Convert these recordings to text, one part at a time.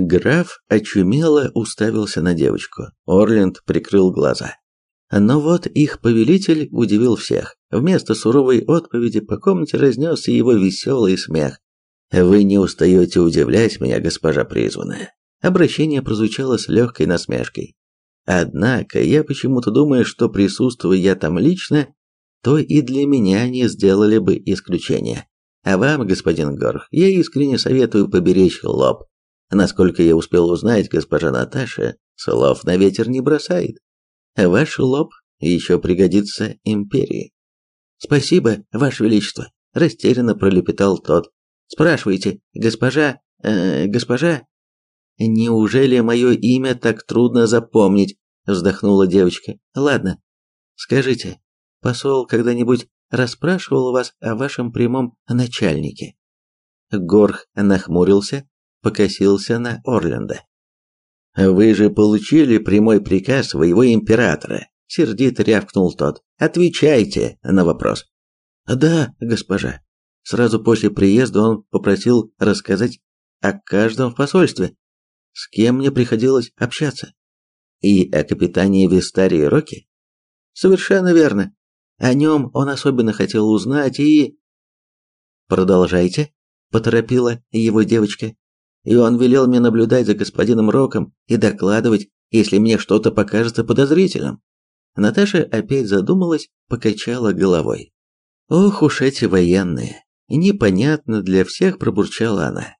Граф очумело уставился на девочку. Орленд прикрыл глаза. Но вот их повелитель удивил всех. Вместо суровой отповеди по комнате разнесся его веселый смех. «Вы не устаете удивлять меня, госпожа призванная». Обращение прозвучало с легкой насмешкой. Однако я почему-то думаю, что присутствуя я там лично, то и для меня не сделали бы исключения. А вам, господин Горх, я искренне советую поберечь лоб. Насколько я успел узнать, госпожа Наташа слов на ветер не бросает. Ваш лоб еще пригодится империи. Спасибо, ваше величество, растерянно пролепетал тот. Спрашивайте, госпожа, э, госпожа Неужели мое имя так трудно запомнить? вздохнула девочка. Ладно. Скажите, посол когда-нибудь расспрашивал вас о вашем прямом начальнике? Горх нахмурился, покосился на Орленда. Вы же получили прямой приказ своего императора, сердито рявкнул тот. Отвечайте на вопрос. Да, госпожа. Сразу после приезда он попросил рассказать о каждом в посольстве, с кем мне приходилось общаться. И о капитане Вистарии Роки? Совершенно верно. О нем он особенно хотел узнать и... Продолжайте, поторопила его девочка. И он велел мне наблюдать за господином Роком и докладывать, если мне что-то покажется подозрительным. Наташа опять задумалась, покачала головой. Ох уж эти военные. Непонятно для всех пробурчала она.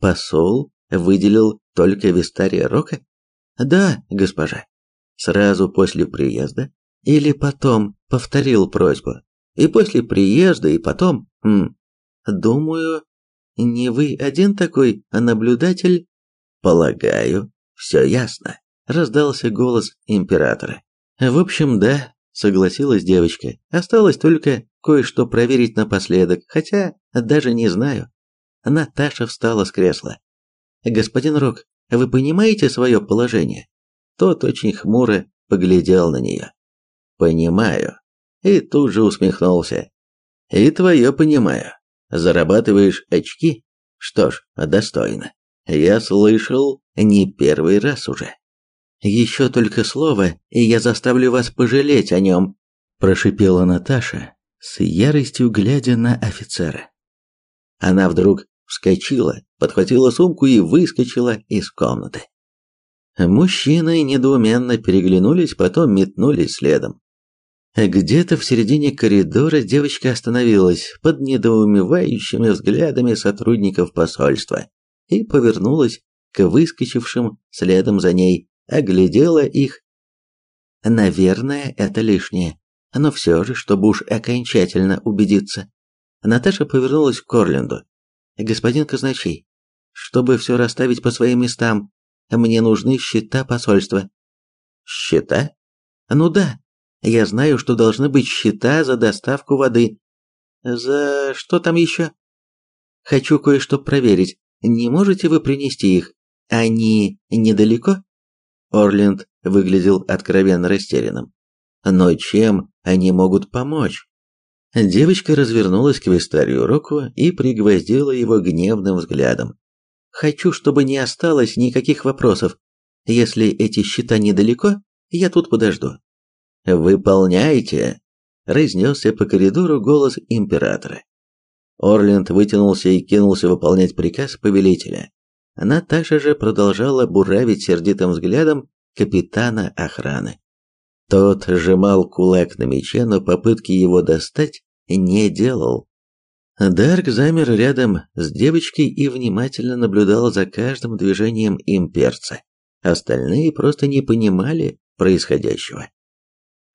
Посол выделил только Вистария Рока? Да, госпожа. Сразу после приезда или потом повторил просьбу? И после приезда, и потом? Хм. Думаю, не вы один такой наблюдатель? Полагаю, все ясно, раздался голос императора. В общем, да, согласилась девочка. Осталось только кое-что проверить напоследок, хотя даже не знаю. Наташа встала с кресла. «Господин Рок, вы понимаете свое положение?» Тот очень хмуро поглядел на нее. «Понимаю». И тут же усмехнулся. «И твое понимаю. Зарабатываешь очки? Что ж, достойно. Я слышал не первый раз уже». «Еще только слово, и я заставлю вас пожалеть о нем», прошипела Наташа, с яростью глядя на офицера. Она вдруг вскочила, подхватила сумку и выскочила из комнаты. Мужчины недоуменно переглянулись, потом метнулись следом. Где-то в середине коридора девочка остановилась под недоумевающими взглядами сотрудников посольства и повернулась к выскочившим следом за ней, оглядела их. Наверное, это лишнее, но все же, чтобы уж окончательно убедиться. Наташа повернулась к Корленду. Господин казначей, чтобы все расставить по своим местам, мне нужны счета посольства. Счета? Ну да. Я знаю, что должны быть счета за доставку воды. За что там еще? Хочу кое-что проверить. Не можете вы принести их? Они недалеко? Орленд выглядел откровенно растерянным. Но чем они могут помочь? Девочка развернулась к Вистарию Року и пригвоздила его гневным взглядом. «Хочу, чтобы не осталось никаких вопросов. Если эти счета недалеко, я тут подожду». «Выполняйте!» – разнесся по коридору голос императора. Орленд вытянулся и кинулся выполнять приказ повелителя. Наташа же продолжала буравить сердитым взглядом капитана охраны. Тот сжимал кулак на мече, но попытки его достать не делал. Дарк замер рядом с девочкой и внимательно наблюдал за каждым движением имперца. Остальные просто не понимали происходящего.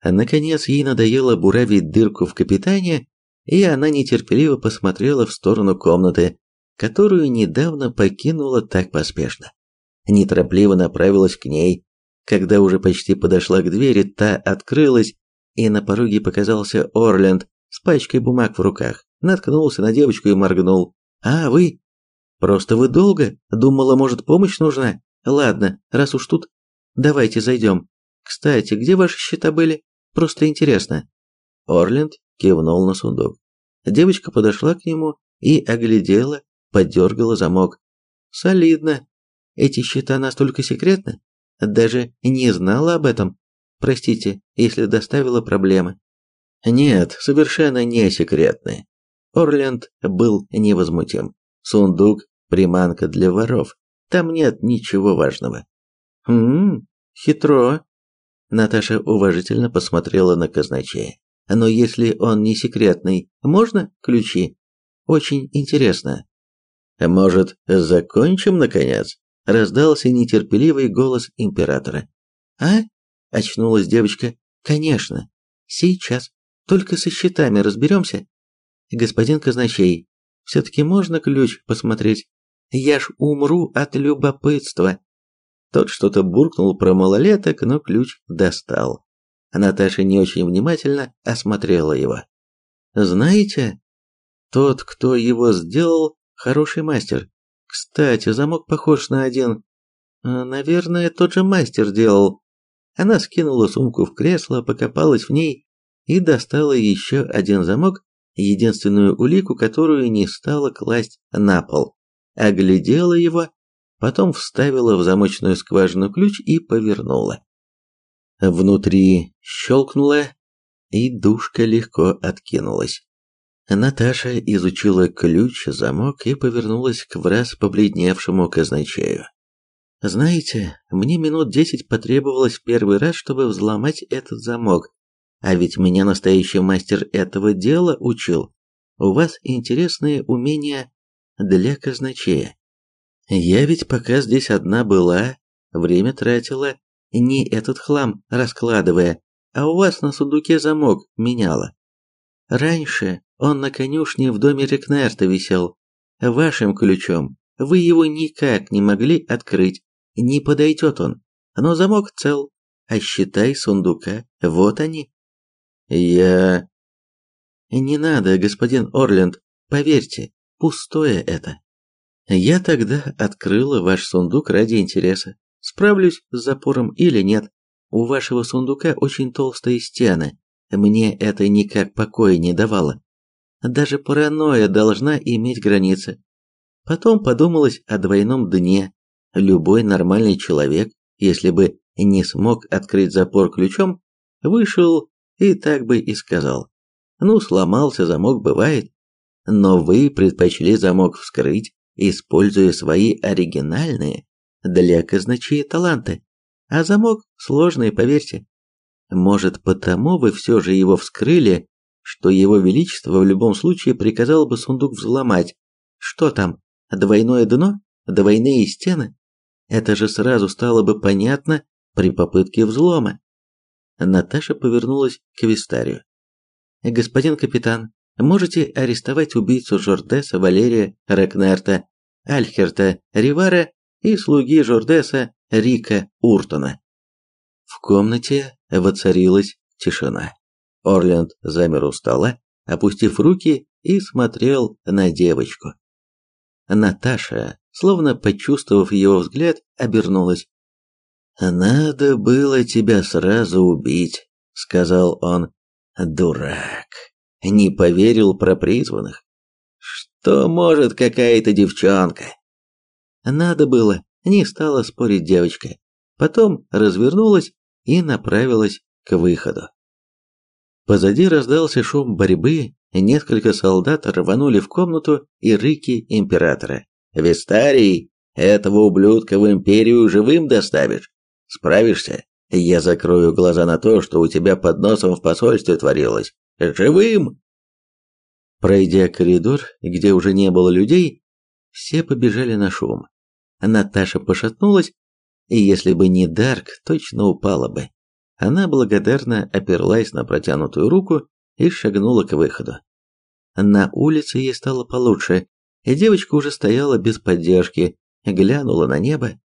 Наконец ей надоело буравить дырку в капитане, и она нетерпеливо посмотрела в сторону комнаты, которую недавно покинула так поспешно. Неторопливо направилась к ней. Когда уже почти подошла к двери, та открылась, и на пороге показался Орленд с пачкой бумаг в руках, наткнулся на девочку и моргнул. «А, вы? Просто вы долго? Думала, может, помощь нужна? Ладно, раз уж тут, давайте зайдем. Кстати, где ваши счета были? Просто интересно». Орленд кивнул на сундук. Девочка подошла к нему и оглядела, подергала замок. «Солидно. Эти счета настолько секретны? Даже не знала об этом. Простите, если доставила проблемы. Нет, совершенно не секретны. Орленд был невозмутим. Сундук – приманка для воров. Там нет ничего важного. Хм, хитро. Наташа уважительно посмотрела на казначея. Но если он не секретный, можно ключи? Очень интересно. Может, закончим наконец? Раздался нетерпеливый голос императора. А? Очнулась девочка. Конечно. Сейчас. Только со счетами разберемся. Господин казначей, все-таки можно ключ посмотреть? Я ж умру от любопытства. Тот что-то буркнул про малолеток, но ключ достал. Наташа не очень внимательно осмотрела его. Знаете, тот, кто его сделал, хороший мастер. Кстати, замок похож на один. Наверное, тот же мастер делал. Она скинула сумку в кресло, покопалась в ней и достала еще один замок, единственную улику, которую не стала класть на пол. Оглядела его, потом вставила в замочную скважину ключ и повернула. Внутри щелкнуло, и душка легко откинулась. Наташа изучила ключ, замок и повернулась к враз побледневшему казначею. «Знаете, мне минут десять потребовалось первый раз, чтобы взломать этот замок, а ведь меня настоящий мастер этого дела учил. У вас интересные умения для казначея. Я ведь пока здесь одна была, время тратила, не этот хлам раскладывая, а у вас на сундуке замок меняла. Раньше он на конюшне в доме Рекнерта висел. Вашим ключом вы его никак не могли открыть, не подойдет он. Но замок цел, а считай сундука, вот они. Я... Не надо, господин Орленд, поверьте, пустое это. Я тогда открыла ваш сундук ради интереса. Справлюсь с запором или нет. У вашего сундука очень толстые стены. Мне это никак покоя не давало. Даже паранойя должна иметь границы. Потом подумалось о двойном дне. Любой нормальный человек, если бы не смог открыть запор ключом, вышел и так бы и сказал. Ну, сломался замок, бывает. Но вы предпочли замок вскрыть, используя свои оригинальные для казначея таланты. А замок сложный, поверьте. Может, потому вы все же его вскрыли, что его величество в любом случае приказал бы сундук взломать. Что там, двойное дно? Двойные стены? Это же сразу стало бы понятно при попытке взлома. Наташа повернулась к Вистарию. «Господин капитан, можете арестовать убийцу Жордеса Валерия Ракнерта, Альхерта Ривара и слуги Жордеса Рика Уртона». В комнате воцарилась тишина. Орленд замер у стола, опустив руки и смотрел на девочку. Наташа, словно почувствовав его взгляд, обернулась. «Надо было тебя сразу убить», — сказал он. «Дурак! Не поверил про призванных. Что может какая-то девчонка?» «Надо было», — не стала спорить девочка. Потом развернулась и направилась к выходу. Позади раздался шум борьбы, несколько солдат рванули в комнату и рыки императора. «Вестарий, этого ублюдка в империю живым доставишь!» Справишься? Я закрою глаза на то, что у тебя под носом в посольстве творилось. Живым!» Пройдя коридор, где уже не было людей, все побежали на шум. Наташа пошатнулась, и если бы не Дарк, точно упала бы. Она благодарно оперлась на протянутую руку и шагнула к выходу. На улице ей стало получше, и девочка уже стояла без поддержки, глянула на небо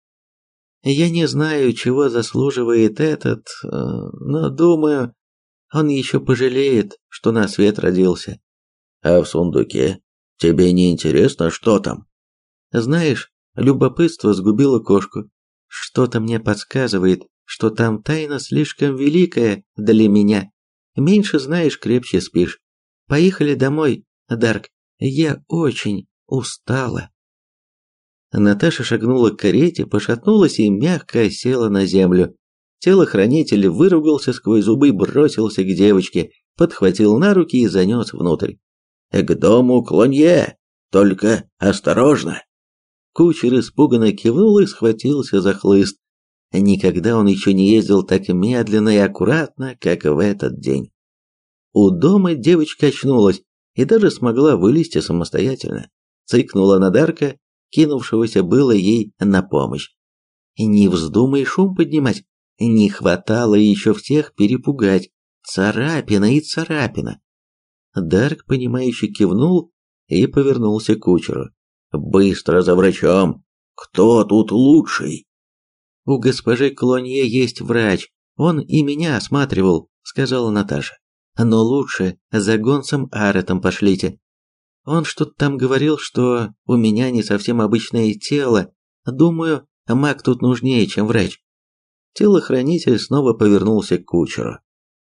я не знаю, чего заслуживает этот, э, но думаю, он еще пожалеет, что на свет родился. А в сундуке? Тебе не интересно, что там? Знаешь, любопытство сгубило кошку. Что-то мне подсказывает, что там тайна слишком великая для меня. Меньше знаешь, крепче спишь. Поехали домой, Дарк. Я очень устала. Наташа шагнула к карете, пошатнулась и мягко села на землю. Телохранитель выругался сквозь зубы, бросился к девочке, подхватил на руки и занес внутрь. «К дому Клонье! Только осторожно!» Кучер испуганно кивнул и схватился за хлыст. Никогда он еще не ездил так медленно и аккуратно, как в этот день. У дома девочка очнулась и даже смогла вылезти самостоятельно. Цыкнула на Дарка, кинувшегося было ей на помощь. «Не вздумай шум поднимать, не хватало еще всех перепугать. Царапина и царапина!» Дарк, понимающе кивнул и повернулся к кучеру. Быстро за врачом. Кто тут лучший? У госпожи Клонье есть врач. Он и меня осматривал, сказала Наташа. Но лучше за гонцем Аретом пошлите. Он что-то там говорил, что у меня не совсем обычное тело. Думаю, маг тут нужнее, чем врач. Телохранитель снова повернулся к кучеру.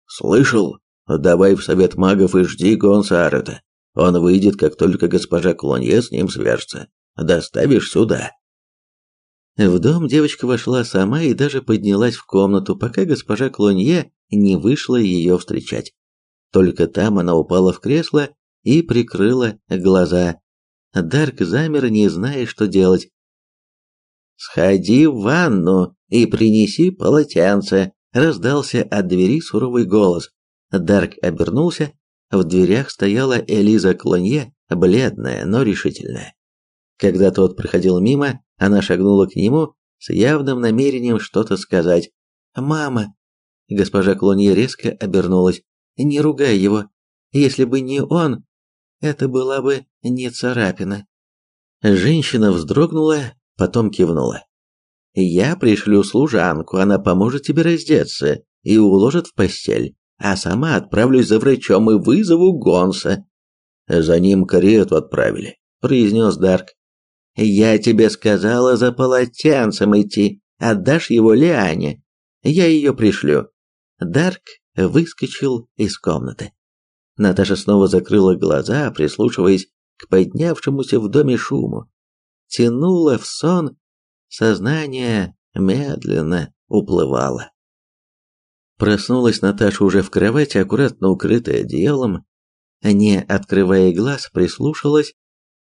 «Слышал? Давай в совет магов и жди гонца Арета. Он выйдет, как только госпожа Клонье с ним свяжется. Доставишь сюда. В дом девочка вошла сама и даже поднялась в комнату, пока госпожа Клонье не вышла ее встречать. Только там она упала в кресло и прикрыла глаза. Дарк замер, не зная, что делать. «Сходи в ванну и принеси полотенце», — раздался от двери суровый голос. Дарк обернулся в дверях стояла Элиза Клонье, бледная, но решительная. Когда тот проходил мимо, она шагнула к нему с явным намерением что-то сказать. «Мама!» Госпожа Клонье резко обернулась. «Не ругай его. Если бы не он, это была бы не царапина». Женщина вздрогнула, потом кивнула. «Я пришлю служанку, она поможет тебе раздеться и уложит в постель а сама отправлюсь за врачом и вызову Гонса. За ним карету отправили, произнес Дарк. Я тебе сказала за полотенцем идти, отдашь его Лиане. Я ее пришлю. Дарк выскочил из комнаты. Наташа снова закрыла глаза, прислушиваясь к поднявшемуся в доме шуму. Тянула в сон, сознание медленно уплывало. Проснулась Наташа уже в кровати, аккуратно укрытая одеялом. Не открывая глаз, прислушалась.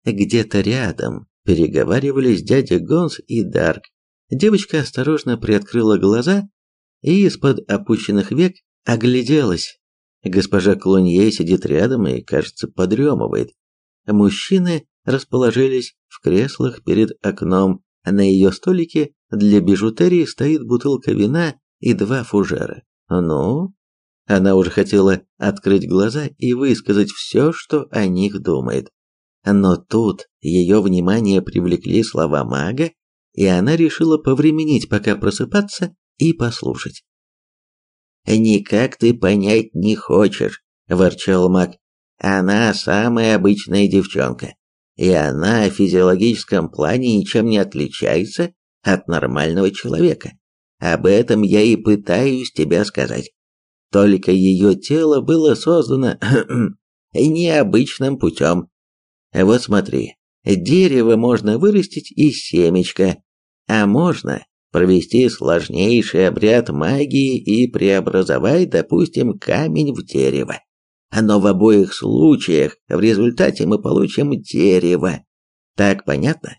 Где-то рядом переговаривались дядя Гонс и Дарк. Девочка осторожно приоткрыла глаза и из-под опущенных век огляделась. Госпожа Клонье сидит рядом и, кажется, подремывает. Мужчины расположились в креслах перед окном. На ее столике для бижутерии стоит бутылка вина и два фужера. Ну, она уже хотела открыть глаза и высказать все, что о них думает. Но тут ее внимание привлекли слова мага, и она решила повременить, пока просыпаться, и послушать. «Никак ты понять не хочешь», – ворчал маг. «Она самая обычная девчонка, и она в физиологическом плане ничем не отличается от нормального человека. Об этом я и пытаюсь тебя сказать. Только ее тело было создано необычным путем. Вот смотри, дерево можно вырастить из семечка, а можно провести сложнейший обряд магии и преобразовать, допустим, камень в дерево. Но в обоих случаях в результате мы получим дерево. Так понятно?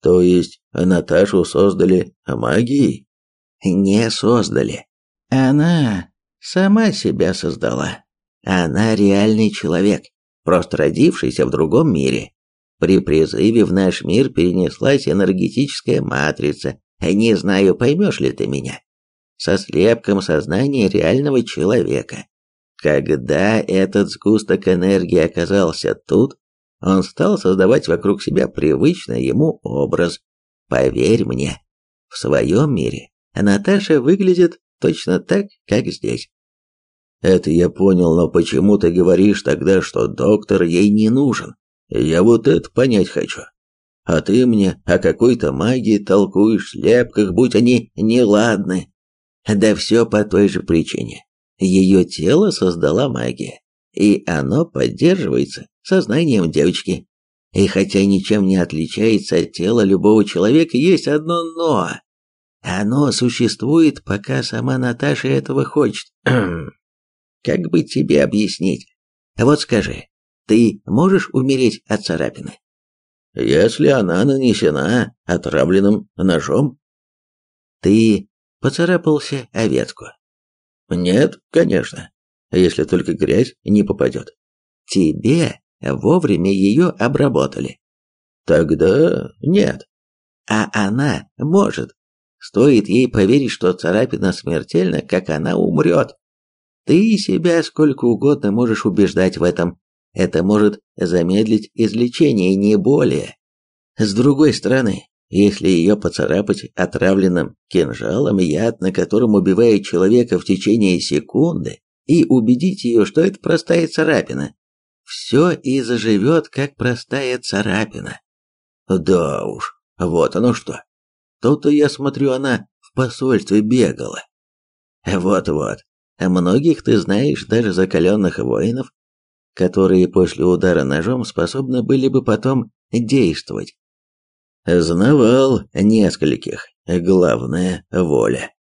То есть Наташу создали магией? Не создали. Она сама себя создала. Она реальный человек, просто родившийся в другом мире. При призыве в наш мир перенеслась энергетическая матрица. Не знаю, поймешь ли ты меня. Со слепком сознания реального человека. Когда этот сгусток энергии оказался тут, он стал создавать вокруг себя привычный ему образ. Поверь мне, в своем мире Наташа выглядит точно так, как здесь. Это я понял, но почему ты говоришь тогда, что доктор ей не нужен? Я вот это понять хочу. А ты мне о какой-то магии толкуешь, слепках, будь они неладны. Да все по той же причине. Ее тело создала магия, и оно поддерживается сознанием девочки. И хотя ничем не отличается от тела любого человека, есть одно «но». Оно существует, пока сама Наташа этого хочет. как бы тебе объяснить? Вот скажи, ты можешь умереть от царапины? Если она нанесена отравленным ножом. Ты поцарапался о ветку? Нет, конечно, если только грязь не попадет. Тебе вовремя ее обработали. Тогда нет. А она может. Стоит ей поверить, что царапина смертельна, как она умрет. Ты себя сколько угодно можешь убеждать в этом. Это может замедлить излечение, не более. С другой стороны, если ее поцарапать отравленным кинжалом, яд на котором убивает человека в течение секунды, и убедить ее, что это простая царапина, все и заживет, как простая царапина. Да уж, вот оно что. То-то я смотрю, она в посольстве бегала. Вот-вот. Многих ты знаешь, даже закаленных воинов, которые после удара ножом способны были бы потом действовать. Знавал нескольких. Главное – воля.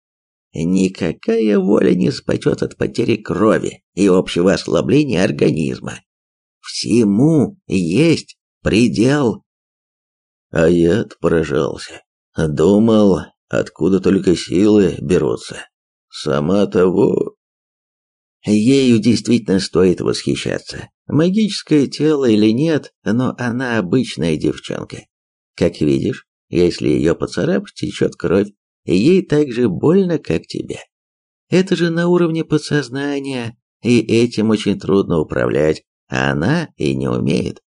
Никакая воля не спасет от потери крови и общего ослабления организма. Всему есть предел. А я поражался. Думал, откуда только силы берутся. Сама того... Ею действительно стоит восхищаться. Магическое тело или нет, но она обычная девчонка. Как видишь, если ее поцарапать, течет кровь, ей так же больно, как тебе. Это же на уровне подсознания, и этим очень трудно управлять, а она и не умеет.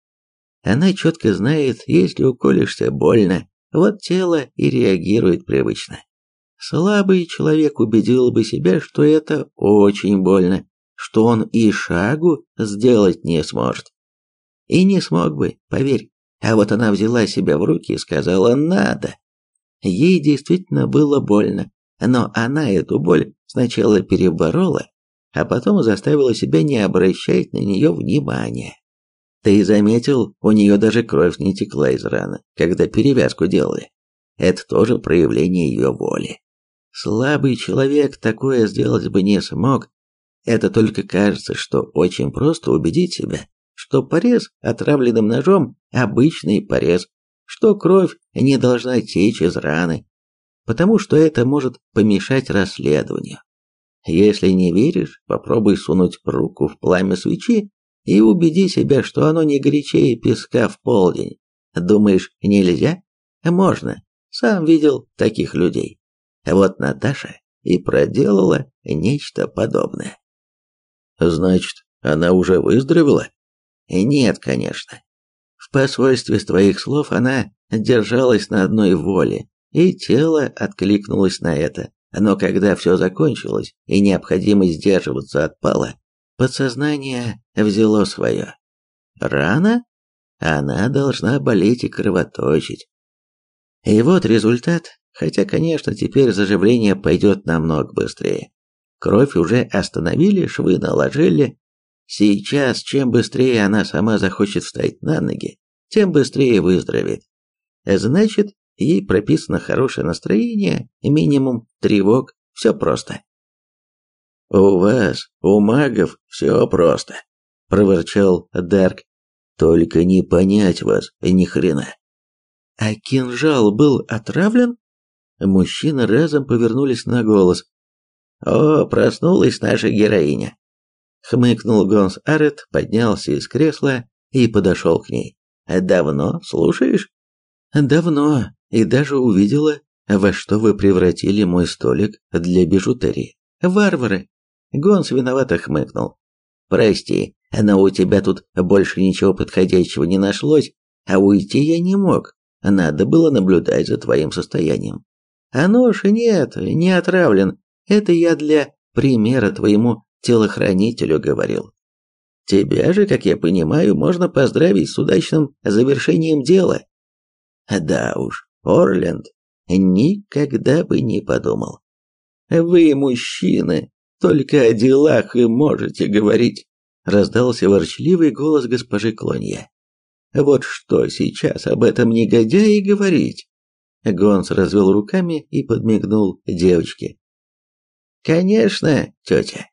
Она четко знает, если уколешься больно, вот тело и реагирует привычно. Слабый человек убедил бы себя, что это очень больно, что он и шагу сделать не сможет. И не смог бы, поверь. А вот она взяла себя в руки и сказала «надо». Ей действительно было больно, но она эту боль сначала переборола, а потом заставила себя не обращать на нее внимания. Ты заметил, у нее даже кровь не текла из раны, когда перевязку делали. Это тоже проявление ее воли. Слабый человек такое сделать бы не смог. Это только кажется, что очень просто убедить себя, что порез отравленным ножом – обычный порез, что кровь не должна течь из раны, потому что это может помешать расследованию. Если не веришь, попробуй сунуть руку в пламя свечи и убеди себя, что оно не горячее песка в полдень. Думаешь, нельзя? Можно. Сам видел таких людей. Вот Наташа и проделала нечто подобное. Значит, она уже выздоровела? Нет, конечно. В посольстве с твоих слов она держалась на одной воле, и тело откликнулось на это. Но когда все закончилось и необходимость сдерживаться отпала, подсознание взяло свое. Рана? Она должна болеть и кровоточить. И вот результат, хотя, конечно, теперь заживление пойдет намного быстрее. Кровь уже остановили, швы наложили. Сейчас, чем быстрее она сама захочет встать на ноги, тем быстрее выздоровеет. Значит, ей прописано хорошее настроение, минимум тревог, все просто. «У вас, у магов, все просто», — проворчал Дарк. «Только не понять вас ни хрена». «А кинжал был отравлен?» Мужчины разом повернулись на голос. «О, проснулась наша героиня!» Хмыкнул Гонс Арет, поднялся из кресла и подошел к ней. «Давно слушаешь?» «Давно, и даже увидела, во что вы превратили мой столик для бижутерии. Варвары!» Гонс виновато хмыкнул. «Прости, но у тебя тут больше ничего подходящего не нашлось, а уйти я не мог. Надо было наблюдать за твоим состоянием. А нож нет, не отравлен. Это я для примера твоему телохранителю говорил. Тебя же, как я понимаю, можно поздравить с удачным завершением дела. Да уж, Орленд, никогда бы не подумал. Вы, мужчины, только о делах и можете говорить, раздался ворчливый голос госпожи Клонья. Вот что сейчас об этом негодяе говорить? Гонс развел руками и подмигнул девочке. Конечно, тетя.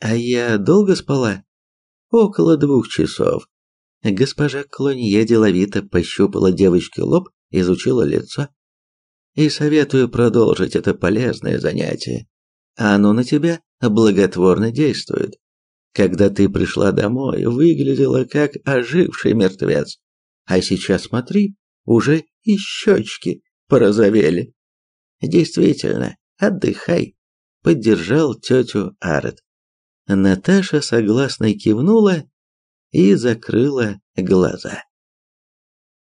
А я долго спала? Около двух часов. Госпожа Клонье деловито пощупала девочке лоб, изучила лицо. И советую продолжить это полезное занятие. Оно на тебя благотворно действует. Когда ты пришла домой, выглядела как оживший мертвец. А сейчас смотри, уже и щечки порозовели. Действительно, отдыхай, поддержал тетю Арет. Наташа согласно кивнула и закрыла глаза.